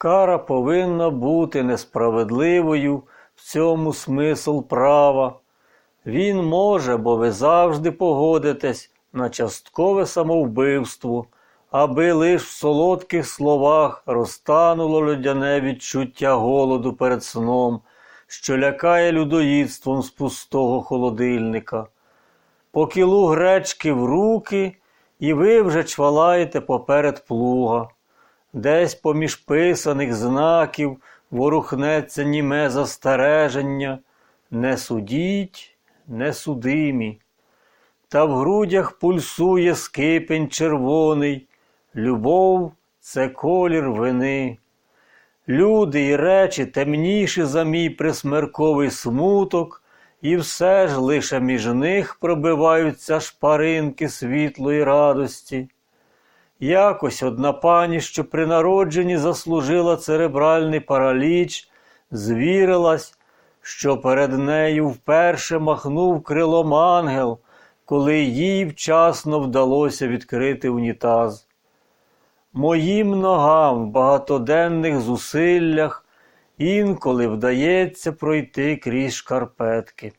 Кара повинна бути несправедливою, в цьому смисл права. Він може, бо ви завжди погодитесь на часткове самовбивство, аби лиш в солодких словах розтануло людяне відчуття голоду перед сном, що лякає людоїдством з пустого холодильника. По кілу гречки в руки, і ви вже чвалаєте поперед плуга. Десь поміж писаних знаків ворухнеться німе застереження, не судіть, не судимі. Та в грудях пульсує скипень червоний, любов це колір вини. Люди й речі темніші за мій присмерковий смуток, і все ж лише між них пробиваються шпаринки світлої радості. Якось одна пані, що при народженні заслужила церебральний параліч, звірилась, що перед нею вперше махнув крилом ангел, коли їй вчасно вдалося відкрити унітаз. Моїм ногам в багатоденних зусиллях інколи вдається пройти крізь шкарпетки.